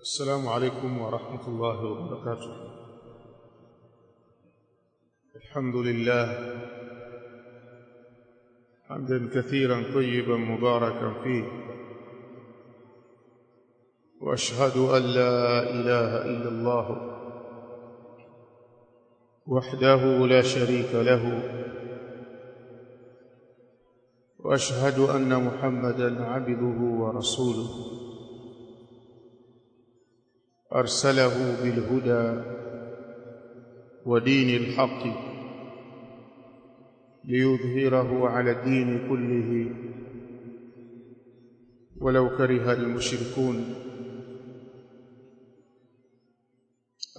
السلام عليكم ورحمة الله وبركاته. الحمد لله. حمدا كثيرا طيبا مباركا فيه. وأشهد أن لا إله إلا الله. وحده لا شريك له. وأشهد أن محمدا عبده ورسوله. أرسله بالهدى ودين الحق ليظهره على الدين كله. ولو كره المشركون.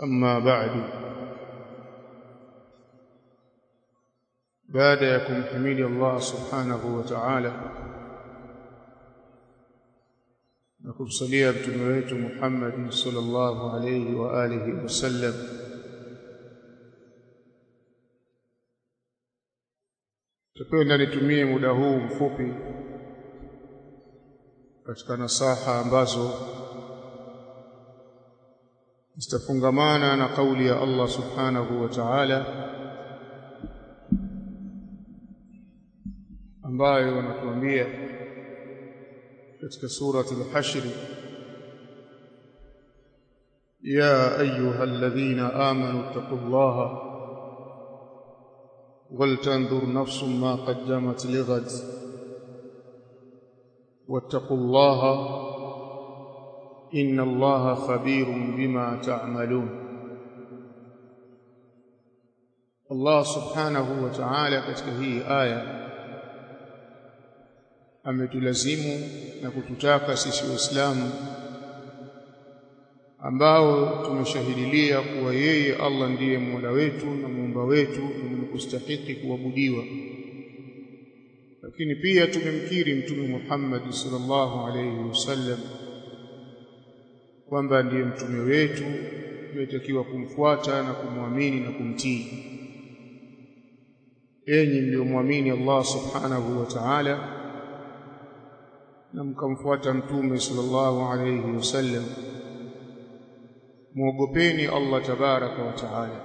أما بعد. بعد يكم حميد الله سبحانه وتعالى. نكم صليا بتنويت محمد صلى الله عليه وآله وسلم Tupenda nitumie muda huu mfupi katika nasaha ambazo zitafungamana na kauli ya Allah subhanahu wa ta'ala ambayo wanatuambia katika surati al-hashr. Ya ayuha alladhina amanu taqullaha ولتنظر نفس ما قدمت لغد واتقوا الله إن الله خبير بما تعملون الله سبحانه وتعالى katika hii aya ametulazimu na kututaka sisi waislamu ambao tumeshahidilia kuwa yeye Allah ndiye Mola wetu na muumba wetu na kustahiki kuabudiwa. Lakini pia tumemkiri mtume Muhammad sallallahu alayhi wasallam kwamba ndiye mtume wetu tunatakiwa kumfuata na kumwamini na kumtii. Enyi mliomwamini Allah subhanahu wa ta'ala na mkamfuata mtume sallallahu alayhi wasallam. Muogopeni Allah tabaraka wa taala.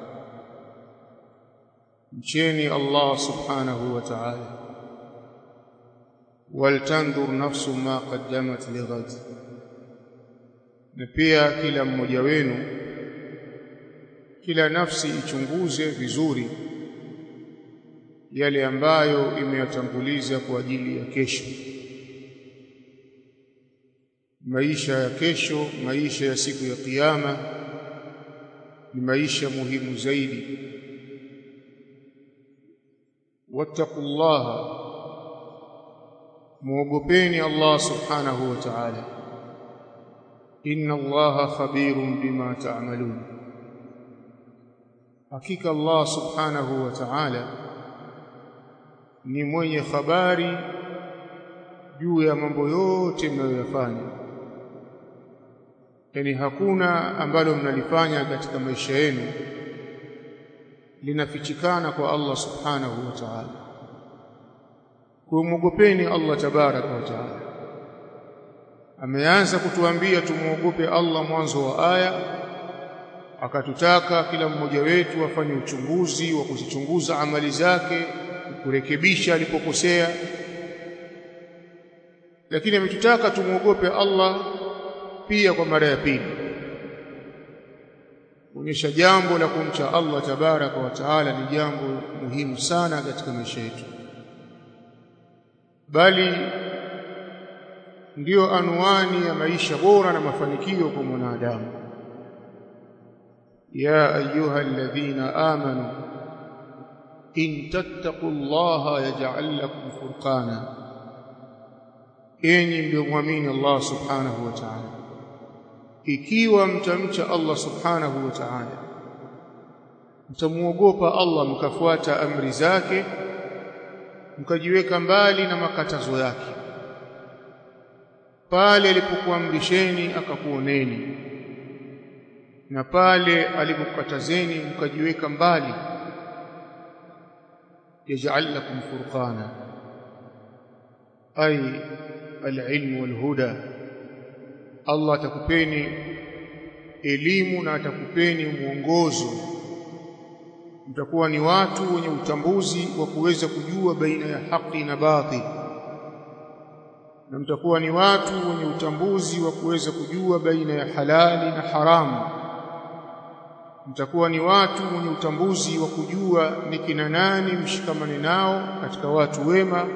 Mcheni Allah subhanahu wa ta'ala. Waltandur nafsu ma qaddamat lighad na pia kila mmoja wenu kila nafsi ichunguze vizuri yale ambayo imeyatanguliza kwa ajili ya kesho maisha ya kesho maisha ya siku ya kiyama ni maisha muhimu zaidi. Wattaqullaha muogopeni Allah subhanahu wa ta'ala. Inna Allaha khabirun bima ta'malun. Hakika Allah subhanahu wa ta'ala ni mwenye habari juu ya mambo yote mnayoyafanya yani hakuna ambalo mnalifanya katika maisha yenu linafichikana kwa Allah subhanahu wa ta'ala. Kumwogopeni Allah tabaraka wa ta'ala. Ameanza kutuambia tumuogope Allah mwanzo wa aya akatutaka kila mmoja wetu afanye uchunguzi wa kuzichunguza amali zake kurekebisha alipokosea. Lakini ametutaka tumuogope Allah pia kwa mara ya pili kuonyesha jambo la kumcha Allah tabaraka wa taala ni jambo muhimu sana katika maisha yetu bali ndiyo anwani ya maisha bora na mafanikio kwa mwanadamu ya ayuha alladhina amanu in tattaqullaha yaj'al lakum furqana enyi mliomwamini Allah subhanahu wa ta'ala ikiwa mtamcha Allah subhanahu wa ta'ala mtamuogopa Allah mkafuata amri zake mkajiweka mbali na makatazo yake. Pale alipokuamrisheni akakuoneni na pale alipokatazeni mkajiweka mbali. Yaj'al lakum furqana ay al-ilm wal-huda Allah atakupeni elimu na atakupeni mwongozo. Mtakuwa ni watu wenye utambuzi wa kuweza kujua baina ya haki na batil. Na mtakuwa ni watu wenye utambuzi wa kuweza kujua baina ya halali na haramu mtakuwa ni watu wenye utambuzi wa kujua ni kina nani mshikamane nao katika watu wema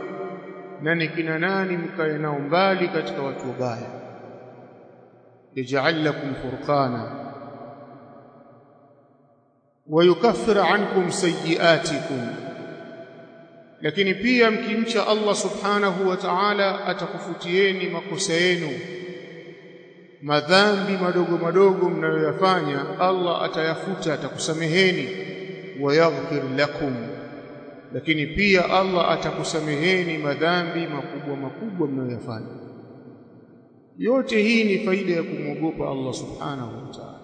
na ni kina nani mkae nao mbali katika watu wabaya yaj'al لكم furqana ويكفر عنكم سيئاتكم. Lakini pia mkimcha Allah subhanahu wa ta'ala atakufutieni makosa yenu. Madhambi madogo madogo mnayoyafanya Allah atayafuta atakusameheni. Wayaghfir lakum. Lakini pia Allah atakusameheni madhambi makubwa makubwa mnayoyafanya yote hii ni faida ya kumwogopa Allah subhanahu wa ta'ala.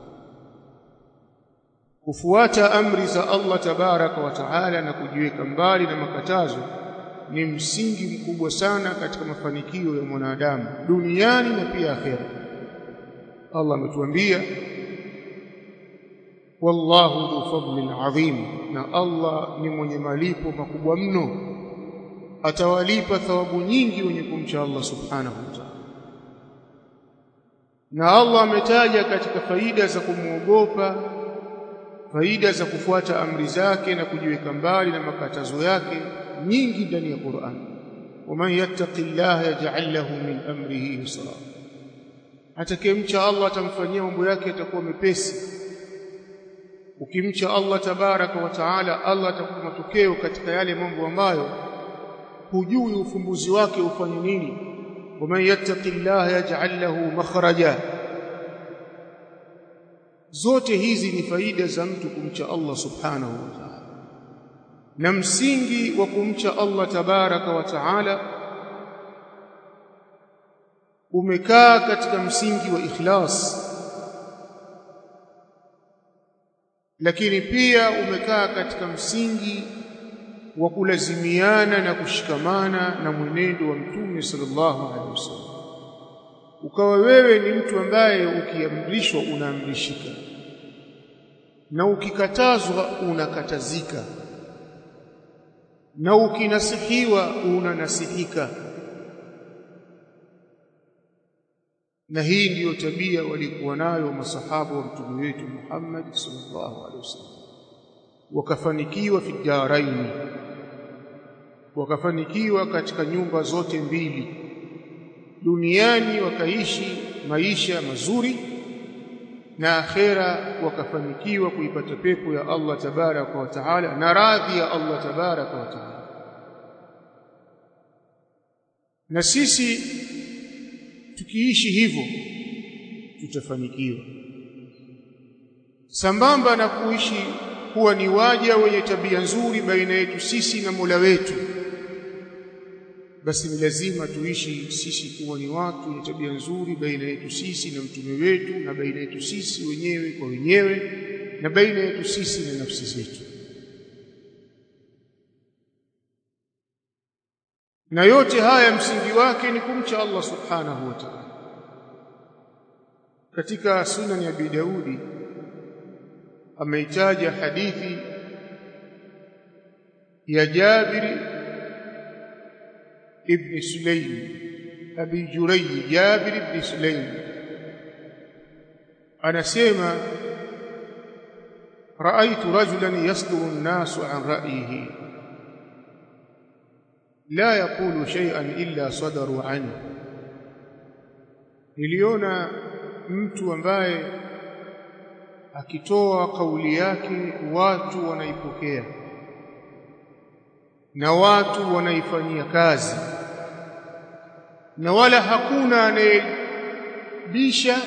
Kufuata amri za Allah tabaraka wa taala na kujiweka mbali na makatazo ni msingi mkubwa sana katika mafanikio ya mwanadamu duniani na pia akhera. Allah ametuambia wallahu dhu fadlin adhim na Allah ni mwenye malipo makubwa mno. Atawalipa thawabu nyingi wenye kumcha Allah subhanahu wa ta'ala na Allah ametaja katika faida za kumwogopa faida za kufuata amri zake na kujiweka mbali na makatazo yake nyingi ndani ya Qur'an. Waman yattaqillaha yaj'al lahu min amrihi yusra. Atakayemcha Allah atamfanyia mambo yake yatakuwa mepesi. Ukimcha Allah tabaraka wa taala Allah atakupa matokeo katika yale mambo ambayo hujui ufumbuzi wake ufanye nini waman الله يجعل له makhraja zote hizi ni faida za mtu kumcha Allah subhanahu wa ta'ala. Na msingi wa kumcha Allah tabaraka wa taala umekaa katika msingi wa ikhlas. Lakini pia umekaa katika msingi wa kulazimiana na kushikamana na mwenendo wa mtume sallallahu alaihi wasallam. Ukawa wewe ni mtu ambaye ukiamrishwa unaamrishika na ukikatazwa unakatazika na ukinasihiwa unanasihika. Na hii ndiyo tabia walikuwa nayo masahaba wa mtume wetu Muhammad sallallahu alaihi wasallam wakafanikiwa fi daraini wakafanikiwa katika nyumba zote mbili. Duniani wakaishi maisha mazuri na akhera wakafanikiwa kuipata pepo ya Allah tabaraka wa taala na radhi ya Allah tabaraka wa taala. Na sisi tukiishi hivyo tutafanikiwa. Sambamba na kuishi kuwa ni waja wenye tabia nzuri baina yetu sisi na Mola wetu basi ni lazima tuishi sisi kuwa ni watu wenye tabia nzuri baina yetu sisi na mtume wetu na baina yetu sisi wenyewe kwa wenyewe na baina yetu sisi na nafsi zetu. Na yote haya msingi wake ni kumcha Allah subhanahu wa ta'ala. Katika sunan ya Abi Daudi ameitaja hadithi ya Jabir ابن سليم أبي جري جابر بن سليم أنا سيما رأيت رجلا يصدر الناس عن رأيه لا يقول شيئا إلا صدروا عنه niliona mtu ambaye akitoa kauli yake watu wanaipokea. Na watu wanaifanyia kazi. Na wala hakuna anayebisha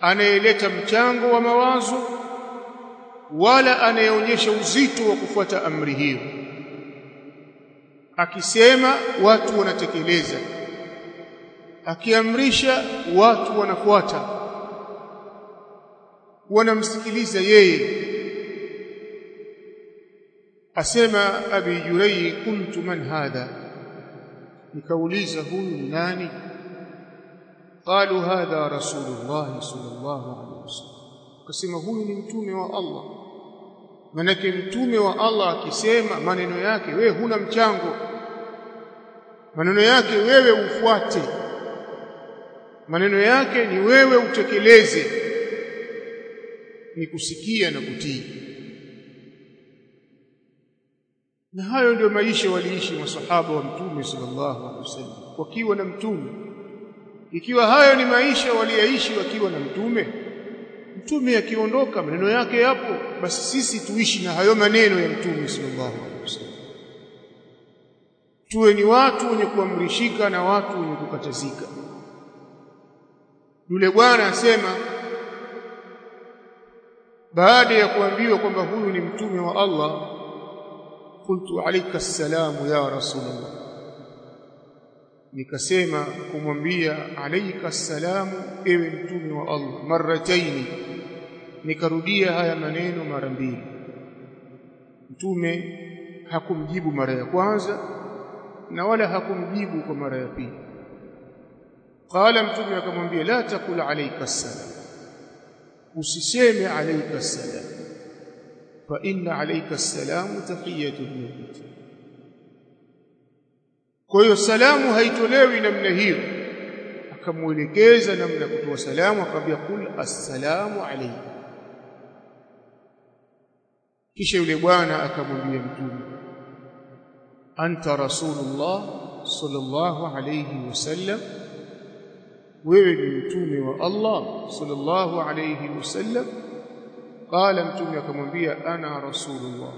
anayeleta mchango wa mawazo wala anayeonyesha uzito wa kufuata amri hiyo. Akisema watu wanatekeleza. Akiamrisha watu wanafuata wanamsikiliza yeye. Asema abi jurai kuntu man hadha? Nikauliza huyu ni nani? Qalu hadha rasulullah sallallahu alaihi wasallam. Akasema huyu ni mtume wa Allah. Manake mtume wa Allah akisema maneno yake wewe huna mchango. Maneno yake wewe ufuate. Maneno yake ni wewe utekeleze ni kusikia na kutii. Na hayo ndio maisha waliishi masahaba wa mtume sallallahu alaihi wasallam wakiwa na mtume. Ikiwa hayo ni maisha waliyaishi wakiwa na mtume mtume akiondoka maneno yake yapo basi sisi tuishi na hayo maneno ya mtume sallallahu alaihi wasallam. Tuwe ni watu wenye kuamrishika na watu wenye kukatazika. Yule bwana asema baada ya kuambiwa kwamba huyu ni mtume wa Allah qultu alayka assalamu ya rasulullah. Nikasema kumwambia alayka assalamu ewe mtume wa Allah marataini nikarudia haya maneno mara mbili. Mtume hakumjibu mara ya kwanza na wala hakumjibu kwa mara ya pili. Qala mtume akamwambia la takul alayka assalam usiseme alayka assalam fa inna alayka assalam tahiyatu lmayit kwa hiyo salamu haitolewi namna hiyo akamuelekeza namna kutoa salamu akamwambia kul assalamu alayka kisha yule bwana akamwambia mtume anta rasulullah sallallahu alayhi wasallam wewe ni mtume wa Allah sallallahu alayhi wasallam. Qala mtume akamwambia ana rasulullah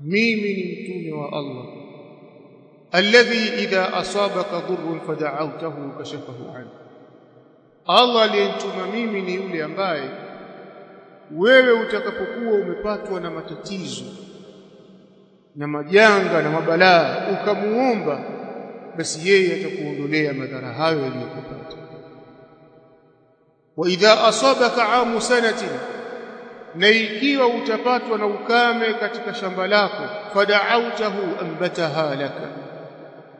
mimi ni mtume wa Allah. Alladhi idha asabaka dhurrun fada'awtahu kashafahu an Allah aliyentuma mimi ni yule ambaye wewe utakapokuwa umepatwa na matatizo na majanga na mabalaa ukamuomba basi yeye atakuondolea madhara hayo yaliyokupata wa idha asabaka amu sanatin na ikiwa utapatwa na ukame katika shamba lako fada'autahu ambataha laka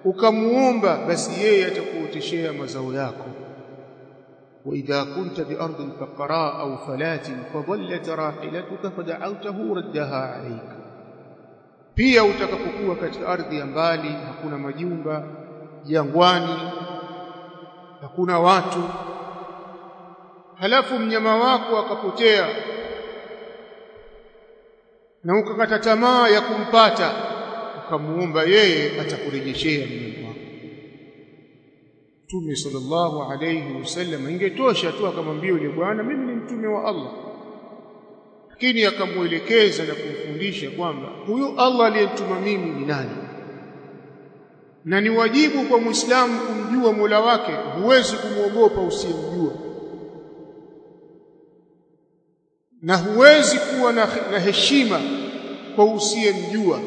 ukamuomba basi yeye atakuoteshea mazao yako وإذا كنت بأرض فقراء أو فلات فضلت راحلتك فدعوته ردها عليك pia utakapokuwa katika ardhi ya mbali hakuna majumba jangwani hakuna watu. Halafu mnyama wako akapotea na ukakata tamaa ya kumpata ukamuomba yeye atakurejeshea mnyama wako. Mtume sallallahu alayhi wasallam ingetosha tu akamwambia yule bwana mimi ni mtume wa Allah. Lakini akamuelekeza na kumfundisha kwamba huyu Allah aliyemtuma mimi ni nani na ni wajibu kwa Muislamu kumjua Mola wake huwezi kumwogopa usiyemjua. Na huwezi kuwa na, na heshima kwa usiyemjua.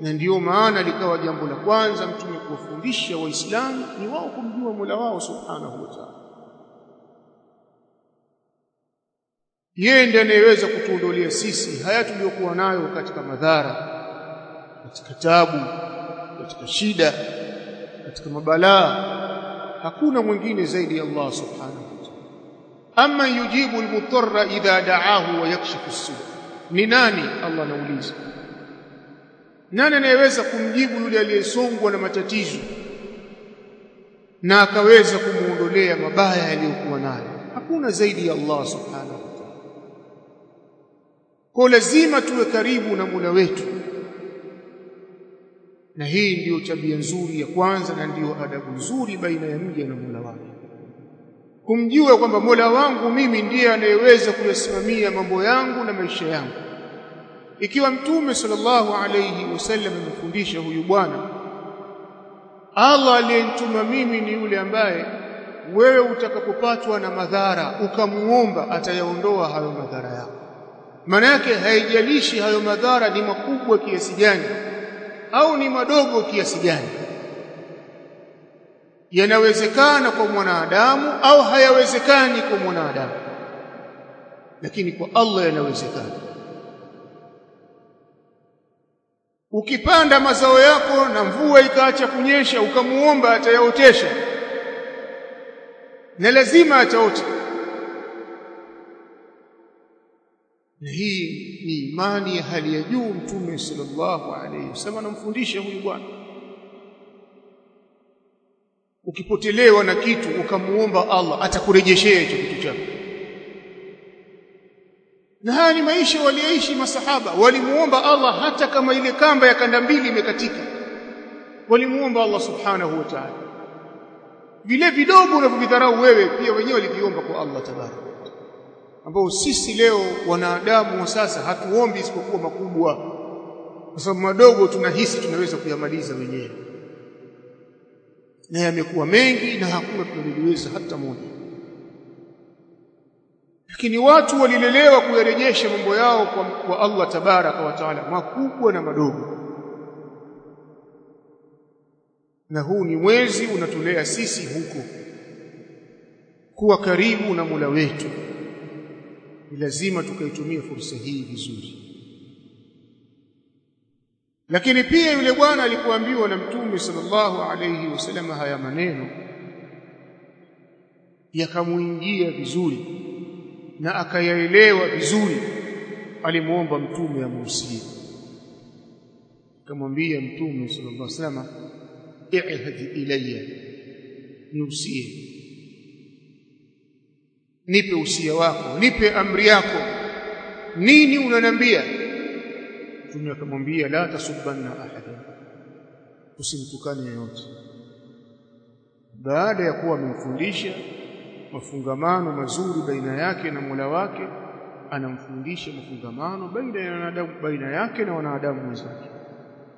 Na ndiyo maana likawa jambo la kwanza mtume kuwafundisha waislamu ni wao kumjua Mola wao subhanahu wa ta'ala. Yeye ndiye anayeweza kutuondolea sisi haya tuliyokuwa nayo katika madhara katika tabu katika shida katika mabalaa hakuna mwingine zaidi ya Allah subhanahu wa ta'ala. Amma yujibu al-mutarra idha da'ahu wa yakshifu as ni nani? Allah anauliza. Nani anayeweza kumjibu yule aliyesongwa na matatizo na akaweza kumuondolea mabaya yaliyokuwa nayo? Hakuna zaidi ya Allah subhanahu wa ta'ala. Kwa lazima tuwe karibu na Mola wetu na hii ndiyo tabia nzuri ya kwanza na ndiyo adabu nzuri baina ya mja na Mola wake. Kumjua kwamba Mola wangu mimi ndiye anayeweza kuyasimamia mambo yangu na maisha yangu. Ikiwa mtume sallallahu alayhi wasallam amefundisha huyu bwana Allah aliyentuma mimi ni yule ambaye wewe utakapopatwa na madhara ukamuomba atayaondoa hayo madhara yako. Maana yake haijalishi hayo madhara ni makubwa kiasi gani au ni madogo kiasi gani? Yanawezekana kwa mwanadamu au hayawezekani kwa mwanadamu. Lakini kwa Allah yanawezekana. Ukipanda mazao yako na mvua ikaacha kunyesha ukamuomba atayaotesha. Na lazima ataota na hii ni imani ya hali ya juu mtume sallallahu alayhi wasallam anamfundisha huyu bwana. Ukipotelewa na kitu ukamuomba Allah atakurejeshea hicho kitu chako. Na haya ni maisha walioishi masahaba. Walimuomba Allah hata kama ile kamba ya kanda mbili imekatika. Walimuomba Allah subhanahu wa ta'ala. Vile vidogo unavyovidharau wewe pia wenyewe waliviomba kwa Allah tabaraka ambao sisi leo wanadamu wa sasa hatuombi isipokuwa makubwa. Kwa sababu madogo tunahisi tunaweza kuyamaliza wenyewe. Na yamekuwa mengi na hakuna tunaliweza hata moja. Lakini watu walilelewa kuyarejesha mambo yao kwa, kwa Allah tabaraka wa taala makubwa na madogo. Na huu ni mwezi unatulea sisi huko kuwa karibu na Mola wetu ni lazima tukaitumia fursa hii vizuri. Lakini pia yule bwana alikuambiwa na mtume sallallahu alayhi wasallam haya maneno yakamuingia vizuri na akayaelewa vizuri. Alimuomba mtume amuhusie akamwambia mtume sallallahu alayhi wasallam i'had ilayya niusie nipe usia wako nipe amri yako. Nini unanambia mtume akamwambia la tasubanna ahada. Usimtukane yoyote baada ya kuwa amemfundisha mafungamano mazuri baina yake na Mola wake anamfundisha mafungamano baina ya wanadamu baina yake na wanadamu wenzake.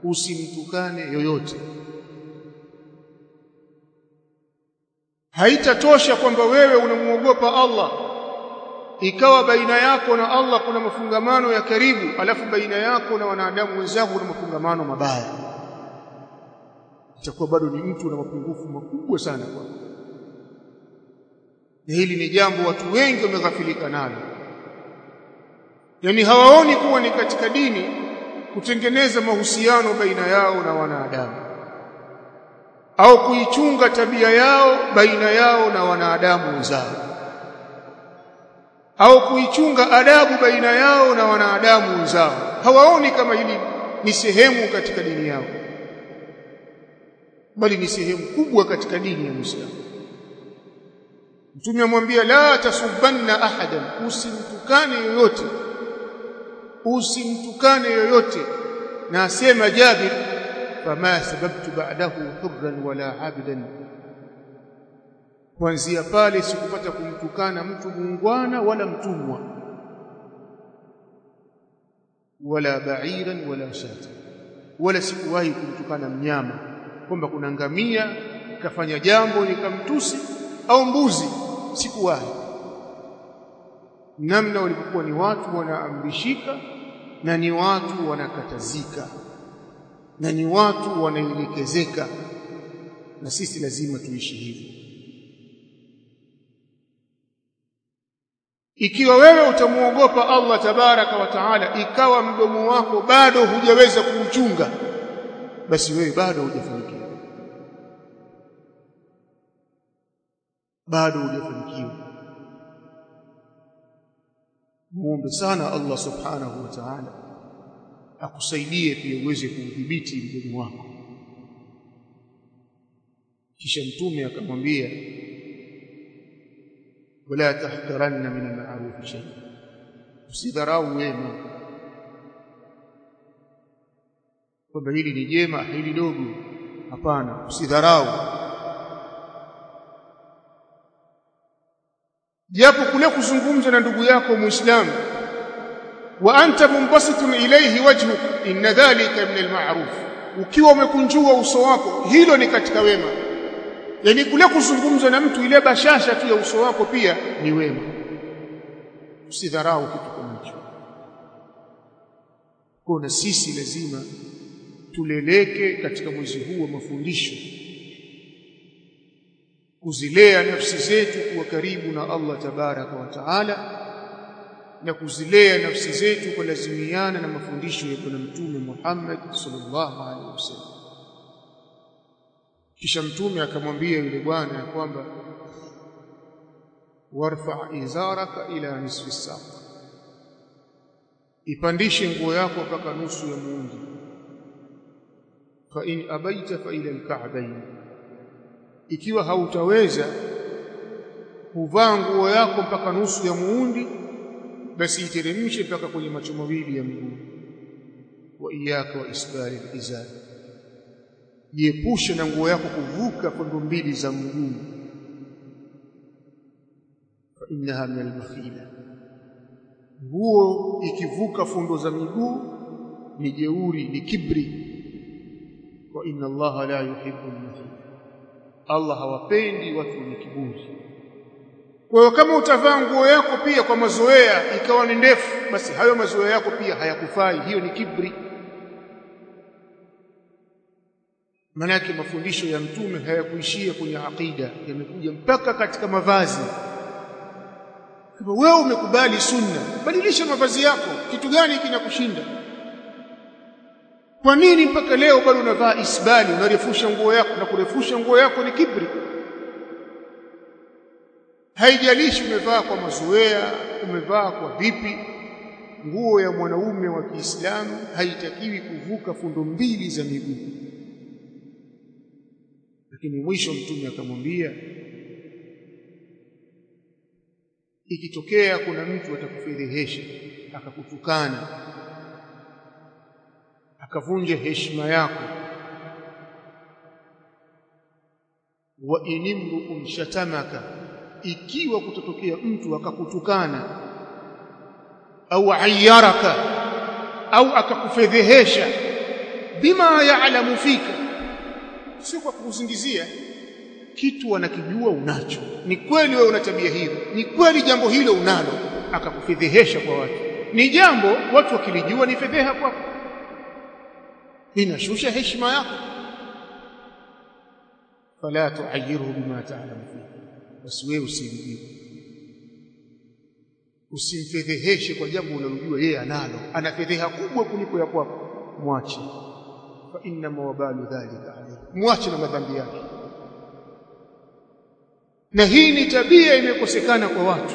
Usimtukane yoyote haitatosha kwamba wewe unamuogopa Allah. Ikawa baina yako na Allah kuna mafungamano ya karibu alafu baina yako na wanadamu wenzako kuna mafungamano mabaya. Itakuwa bado ni mtu na mapungufu makubwa sana kwa. Na hili ni jambo watu wengi wameghafilika nalo. Yani hawaoni kuwa ni katika dini kutengeneza mahusiano baina yao na wanadamu au kuichunga tabia yao baina yao na wanadamu wenzao au kuichunga adabu baina yao na wanadamu wenzao. Hawaoni kama hili ni sehemu katika dini yao bali ni sehemu kubwa katika dini ya Muislamu. Mtume amwambia la tasubanna ahadan usimtukane yoyote usimtukane yoyote. Na asema Jabir fama sababtu ba'dahu hurran wala abdan kuanzia pale sikupata kumtukana mtu muungwana wala mtumwa wala ba'iran wala shata wala sikuwahi kumtukana mnyama kwamba kuna ngamia kafanya jambo nikamtusi au mbuzi sikuwahi. Namna walipokuwa ni watu wanaamrishika na ni watu wanakatazika na ni watu wanaelekezeka. Na sisi lazima tuishi hivyo ikiwa wewe utamuogopa Allah tabaraka wa taala ikawa mdomo wako bado hujaweza kuuchunga basi wewe bado hujafanikiwa. Bado hujafanikiwa. Muombe sana Allah subhanahu wa ta'ala akusaidie pia uweze kuudhibiti mdomo wako. Kisha mtume akamwambia wala tahtaranna min al-ma'ruf shay. Usidharau wema. Kwamba hili ni jema hili dogo. Hapana usidharau. Japo kule kuzungumza na ndugu yako muislamu wa anta munbasitun ilayhi wajhuk inna dhalika min al-ma'ruf. Ukiwa umekunjua uso wako hilo ni katika wema. Yani kule kuzungumza na mtu ile bashasha tu ya uso wako pia ni wema. Usidharau kitu kama hicho kwa sisi lazima tuleleke katika mwezi huu wa mafundisho. Kuzilea nafsi zetu kuwa karibu na Allah tabaraka wa taala na kuzilea nafsi zetu kwa lazimiana na mafundisho ya Bwana Mtume Muhammad sallallahu alaihi wasallam. Kisha mtume akamwambia yule bwana ya kwamba warfa izaraka ila nisfi saq ipandishe nguo yako mpaka nusu ya muundi fa in abaita fa ila alka'bayn. Ikiwa hautaweza kuvaa nguo yako mpaka nusu ya muundi basi iteremshe mpaka kwenye macho mawili ya mguu. Wa iyaka wa isbari al-izar. Jiepushe na nguo yako kuvuka kondo mbili za mguu. Fa innaha min al-makhila nguo ikivuka fundo za miguu ni jeuri ni kibri. Wa inna allaha la yuhibbu al-makhila. Allah hawapendi watu wenye kiburi kwa hiyo kama utavaa nguo yako pia kwa mazoea ikawa ni ndefu basi hayo mazoea yako pia hayakufai. Hiyo ni kibri. Maana yake mafundisho ya mtume hayakuishia kwenye aqida yamekuja mpaka katika mavazi. Kama wewe umekubali sunna badilisha mavazi yako. Kitu gani kinakushinda? Kwa nini mpaka leo bado unavaa isbali unarefusha nguo yako? Na kurefusha nguo yako ni kibri haijalishi umevaa kwa mazoea umevaa kwa vipi nguo ya mwanaume wa Kiislamu haitakiwi kuvuka fundo mbili za miguu. Lakini mwisho mtume akamwambia ikitokea kuna mtu atakufedhehesha akakutukana akavunja heshima yako wa inimruun shatamaka ikiwa kutotokea mtu akakutukana au ayaraka au akakufedhehesha bima yaalamu fika sio kwa kukuzingizia kitu anakijua unacho. Ni kweli wewe una tabia hiyo ni kweli jambo hilo unalo akakufedhehesha kwa watu. Ni jambo watu wakilijua ni fedheha kwako. Inashusha heshima yako. Fala tuayyirhu bima taalamu fihi basi wewe usimjibu usimfedheheshe kwa jambo unalojua yeye analo. Ana fedheha kubwa kuliko ya kwako. Mwache. Fa inna mawabalu dhalika alayhi. Mwache na madhambi yake. Na hii ni tabia imekosekana kwa watu.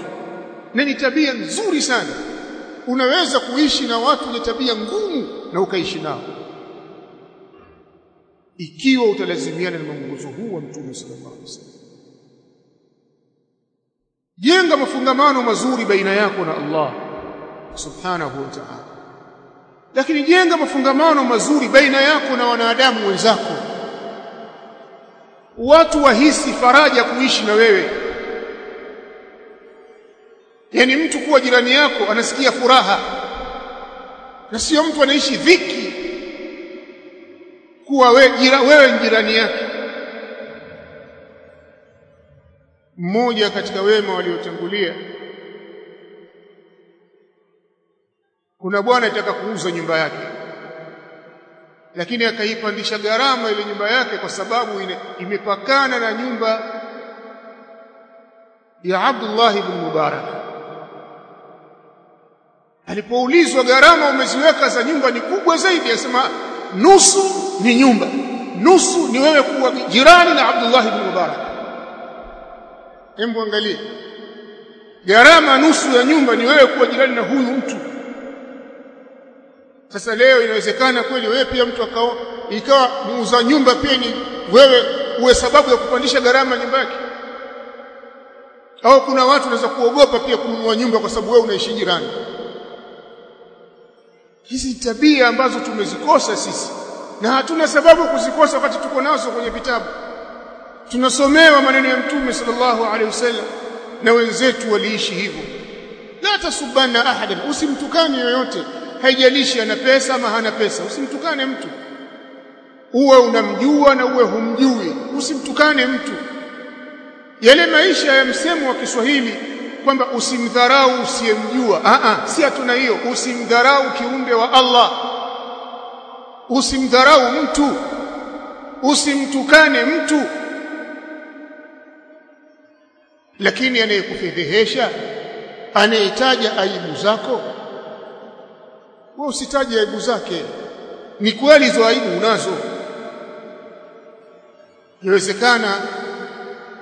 Na ni tabia nzuri sana. Unaweza kuishi na watu wenye tabia ngumu na ukaishi nao. Ikiwa utalazimiana na mwongozo huu wa mtume sallallahu alaihi wasallam jenga mafungamano mazuri baina yako na Allah subhanahu wa ta'ala. Lakini jenga mafungamano mazuri baina yako na wanadamu wenzako. Watu wahisi faraja kuishi na wewe. Yani mtu kuwa jirani yako anasikia furaha. Na sio mtu anaishi dhiki kuwa wewe jirani yake mmoja katika wema waliotangulia. Kuna bwana ataka kuuza nyumba yake. Lakini akaipandisha gharama ile nyumba yake kwa sababu ine, imepakana na nyumba ya Abdullah ibn Mubarak. Alipoulizwa gharama umeziweka za nyumba ni kubwa zaidi asema nusu ni nyumba. Nusu ni wewe kuwa jirani na Abdullah ibn Mubarak hebu angalie. Gharama nusu ya nyumba ni wewe kuwa jirani na huyu mtu. Sasa leo inawezekana kweli wewe pia mtu akao ikawa muuza nyumba pia ni wewe uwe sababu ya kupandisha gharama nyumba yake au kuna watu wanaweza kuogopa pia kununua nyumba kwa sababu wewe unaishi jirani? Hizi tabia ambazo tumezikosa sisi na hatuna sababu kuzikosa wakati tuko nazo kwenye vitabu tunasomewa maneno ya mtume sallallahu alaihi wasallam na wenzetu waliishi hivyo. La tasubana ahadan usimtukane yoyote. Haijalishi ana pesa ama hana pesa usimtukane mtu. Uwe unamjua na uwe humjui usimtukane mtu. Yale maisha ya msemo wa Kiswahili kwamba usimdharau usiyemjua. A a si hatuna hiyo. Usimdharau kiumbe wa Allah. Usimdharau mtu. Usimtukane mtu lakini anayekufedhehesha anayetaja aibu zako wewe usitaje aibu zake. Ni kweli hizo aibu unazo. Inawezekana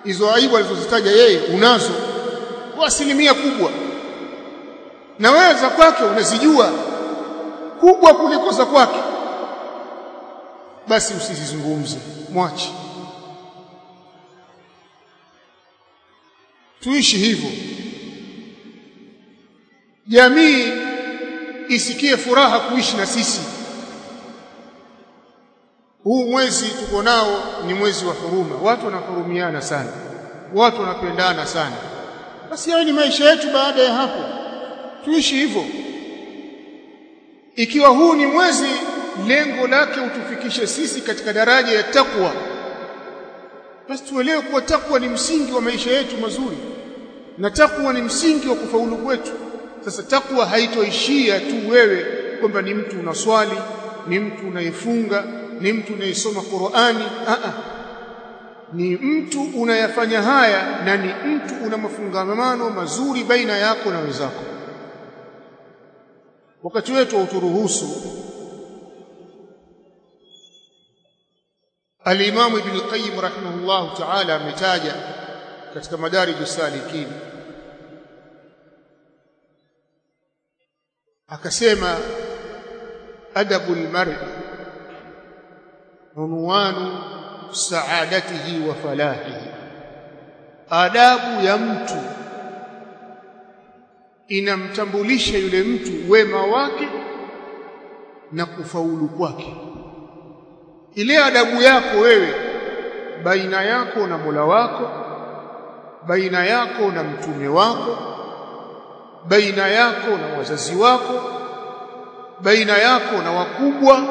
hizo aibu alizozitaja yeye unazo kwa asilimia kubwa. Na wewe za kwake unazijua kubwa kuliko za kwake. Basi usizizungumze mwache tuishi hivyo. Jamii isikie furaha kuishi na sisi. Huu mwezi tuko nao ni mwezi wa huruma. Watu wanahurumiana sana. Watu wanapendana sana. Basi hayo ni maisha yetu baada ya hapo. Tuishi hivyo. Ikiwa huu ni mwezi lengo lake utufikishe sisi katika daraja ya takwa. Basi tuelewe kuwa takwa ni msingi wa maisha yetu mazuri na takwa ni msingi wa kufaulu kwetu. Sasa takwa haitoishia tu wewe kwamba ni mtu unaswali ni mtu unayefunga ni mtu unayesoma Qur'ani. A ni mtu unayafanya haya na ni mtu una mafungamano mazuri baina yako na wenzako. Wakati wetu hauturuhusu. Al-Imam Ibn al-Qayyim rahimahullah ta'ala ametaja katika madarij salikin. Akasema adabu almar'i unwanu saadatihi wa falahihi. Adabu ya mtu inamtambulisha yule mtu wema wake na kufaulu kwake. Ile adabu yako wewe baina yako na Mola wako baina yako na mtume wako baina yako na wazazi wako baina yako na wakubwa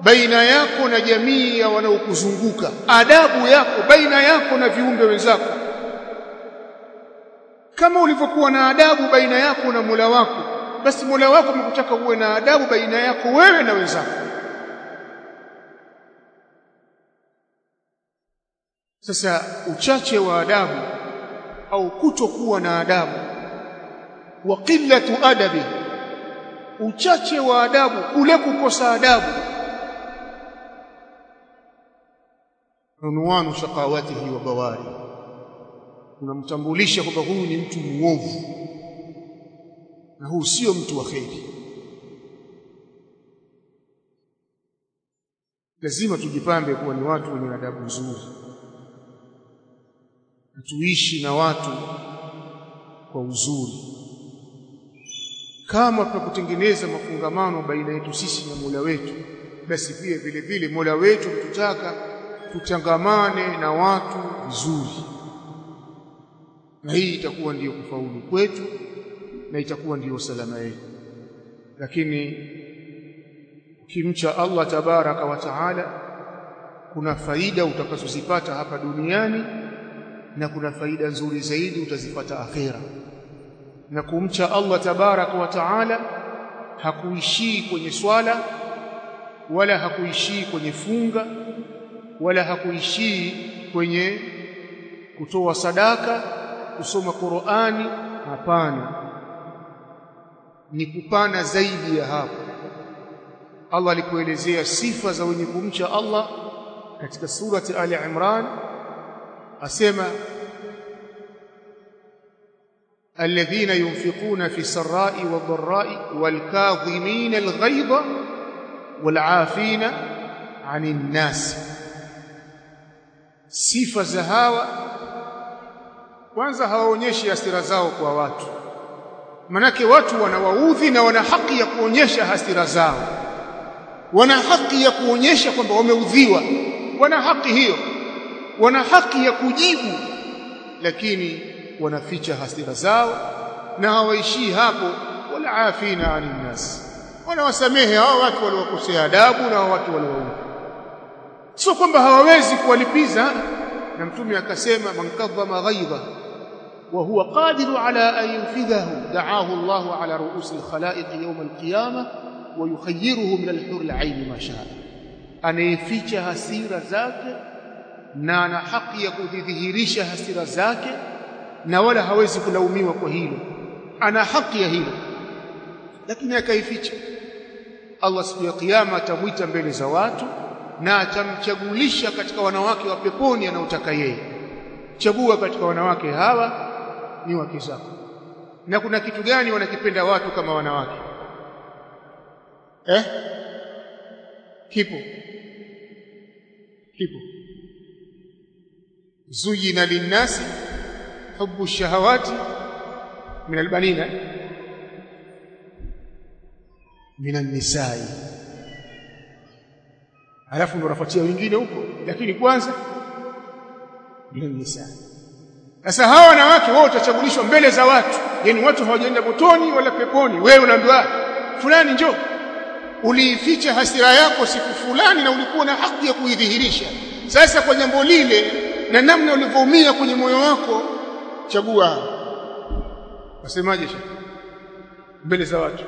baina yako na jamii ya wanaokuzunguka. Adabu yako baina yako na viumbe wenzako. Kama ulivyokuwa na adabu baina yako na Mola wako basi Mola wako amekutaka uwe na adabu baina yako wewe na wenzako sasa uchache wa adabu au kutokuwa na adabu. Wa qillatu adabi uchache wa adabu kule kukosa adabu. Unwanu shaqawatihi wa bawari unamtambulisha kwamba huyu ni mtu muovu na huu sio mtu wa kheri. Lazima tujipambe kuwa ni watu wenye adabu nzuri tuishi na watu kwa uzuri. Kama tunapotengeneza mafungamano baina yetu sisi na Mola wetu basi pia vile vile Mola wetu mtutaka tutangamane na watu vizuri. Na hii itakuwa ndiyo kufaulu kwetu na itakuwa ndiyo salama yetu. Lakini ukimcha Allah tabaraka wa taala kuna faida utakazozipata hapa duniani na kuna faida nzuri zaidi utazipata akhira. Na kumcha Allah tabaraka wa taala hakuishii kwenye swala wala hakuishii kwenye funga wala hakuishii kwenye kutoa sadaka kusoma Qur'ani. Hapana. Ni kupana zaidi ya hapo. Allah alikuelezea sifa za wenye kumcha Allah katika surati Ali Imran asema alladhina yunfiquna fi sarai wadharai walkadhimina alghaidha walafina anin nas. Sifa za hawa kwanza hawaonyeshi hasira zao kwa watu. Manake watu wanawaudhi na wana haki ya kuonyesha hasira zao. Wana haki ya kuonyesha kwamba wameudhiwa. Wana haki hiyo wana haki ya kujibu lakini wanaficha hasira zao na hawaishii hapo. Wala afina anin nas wanawasamehe hao watu waliokosea adabu na hao watu walioudhi sio kwamba hawawezi kuwalipiza. Na mtume akasema man kadhama ghaidha wa huwa qadiru ala an yunfidhahu da'ahu Allah ala ru'usi al-khalaiq yawm al-qiyamah wa yukhayyiruhu min al-hur al-'ayn ma sha'a. Anayeficha hasira zake na ana haki ya kudhihirisha hasira zake na wala hawezi kulaumiwa kwa hilo. Ana haki ya hilo. Lakini akaificha. Allah siku ya kiyama atamwita mbele za watu na atamchagulisha katika wanawake wa peponi anaotaka yeye. Chagua katika wanawake hawa ni wake zako. Na kuna kitu gani wanakipenda watu kama wanawake? Eh? Kipo. Kipo zuyina linnasi hubu shahawati min albanina min annisai. Alafu ndo nafuatia wengine huko lakini kwanza min annisai. Sasa hawa wanawake wao utachagulishwa mbele za watu. Yani watu hawajaenda motoni wala peponi. Wewe unaambiwa fulani njoo. Uliificha hasira yako siku fulani na ulikuwa na haki ya kuidhihirisha. Sasa kwa jambo lile na namna ulivyoumia kwenye moyo wako chagua. Wasemaje mbele za watu.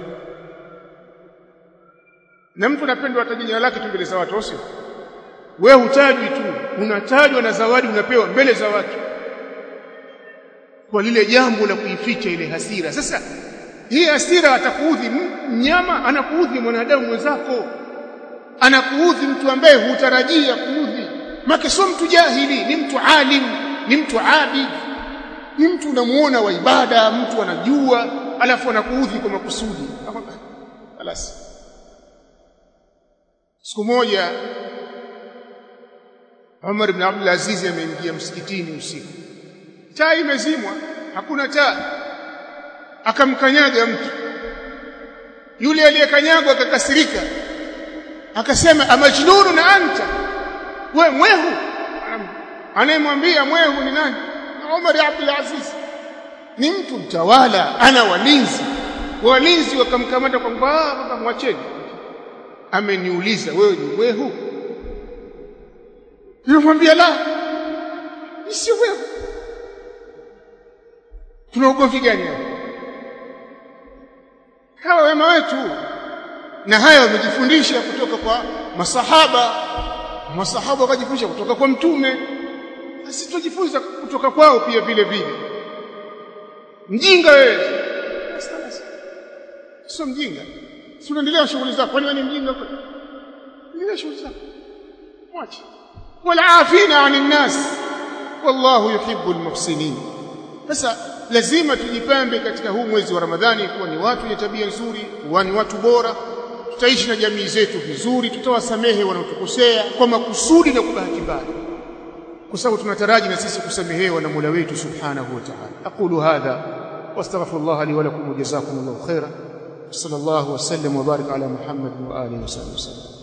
Na mtu anapendwa hata jina lake tu mbele za watu sio? Wewe hutajwi tu unatajwa na zawadi unapewa mbele za watu. Kwa lile jambo la kuificha ile hasira. Sasa hii hasira atakuudhi mnyama anakuudhi mwanadamu mwenzako. Anakuudhi mtu ambaye hutarajia kuudhi make sio mtu jahili ni mtu alim ni mtu abid ni mtu unamuona wa ibada mtu anajua alafu anakuudhi kwa makusudi خلاص siku moja Umar ibn Abdul Aziz ameingia msikitini usiku taa imezimwa hakuna taa akamkanyaga mtu yule aliyekanyagwa akakasirika akasema amajnunu na anta We mwehu. Anayemwambia mwehu ni nani? Umar Abdul Aziz. Ni mtu mtawala ana walinzi. Walinzi wakamkamata kwa baba mwacheni. Ameniuliza wewe ni mwehu? Nimwambia la sio wewe tuna ugomvi gani hapa? Hawa wema wetu. Na haya wamejifundisha kutoka kwa masahaba masahaba wakajifunza kutoka kwa mtume. Sisi tujifunza kutoka kwao pia vile vile. Mjinga wewe. Sio mjinga. Si unaendelea shughuli zako. Kwani wewe ni mjinga kweli? Endelea shughuli zako. Mwache. Wala afina anin nas wallahu yuhibbul muhsinin. Sasa lazima tujipambe katika huu mwezi wa Ramadhani kuwa ni watu wenye tabia nzuri, kuwa ni watu bora, tutaishi na jamii zetu vizuri, tutawasamehe wanaotukosea kwa makusudi na kubahati mbaya, kwa sababu tunataraji na sisi kusamehewa na Mola wetu subhanahu wa ta'ala. aqulu hadha wastaghfirullah li wa lakum wa jazakumullahu khaira. Sallallahu wasallam wa barik ala Muhammad wa alihi wa sallam.